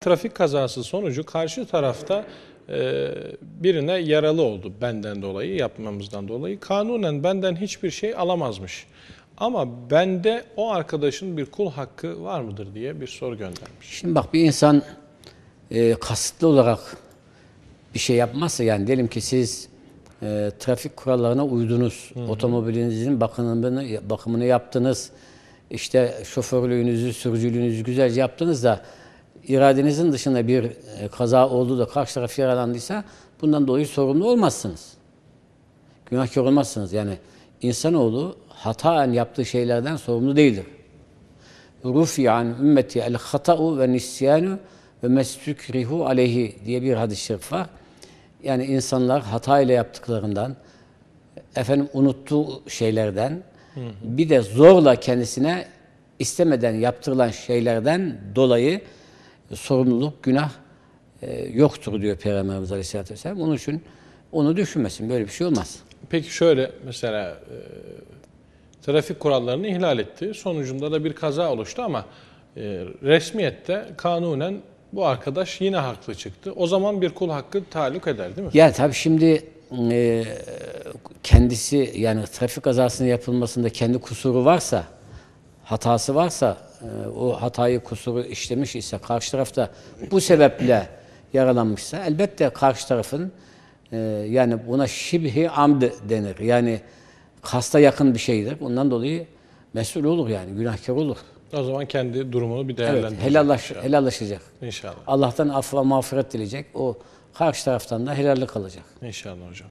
Trafik kazası sonucu karşı tarafta e, birine yaralı oldu benden dolayı, yapmamızdan dolayı. Kanunen benden hiçbir şey alamazmış. Ama bende o arkadaşın bir kul hakkı var mıdır diye bir soru göndermiş. Şimdi bak bir insan e, kasıtlı olarak bir şey yapmazsa yani diyelim ki siz e, trafik kurallarına uydunuz. Otomobilinizin bakımını bakımını yaptınız. İşte şoförlüğünüzü, sürücülüğünüzü güzelce yaptınız da iradenizin dışında bir e, kaza oldu da karşı taraf yaralandıysa bundan dolayı sorumlu olmazsınız. Günahkar olmazsınız. Yani insanoğlu hataen yaptığı şeylerden sorumlu değildir. Rufi an ümmeti el hata'u ve nisyanu ve mestükrihu aleyhi diye bir hadis-i şerif var. Yani insanlar hata ile yaptıklarından, efendim unuttuğu şeylerden, bir de zorla kendisine istemeden yaptırılan şeylerden dolayı sorumluluk, günah e, yoktur diyor Peygamberimiz Aleyhisselatü Vesselam. Onun için onu düşünmesin. Böyle bir şey olmaz. Peki şöyle mesela e, trafik kurallarını ihlal etti. Sonucunda da bir kaza oluştu ama e, resmiyette kanunen bu arkadaş yine haklı çıktı. O zaman bir kul hakkı taluk eder değil mi? Ya tabii şimdi e, kendisi yani trafik kazasının yapılmasında kendi kusuru varsa, hatası varsa, o hatayı kusuru işlemiş ise karşı tarafta bu sebeple yaralanmışsa elbette karşı tarafın e, yani buna şibhi amd denir. Yani kasta yakın bir şeydir. Bundan dolayı mesul olur yani günahkar olur. O zaman kendi durumunu bir Evet, değerlendirecek. helallaş, inşallah. helallaşacak. İnşallah. Allah'tan affa mağfiret dileyecek. O karşı taraftan da helallik alacak. İnşallah hocam.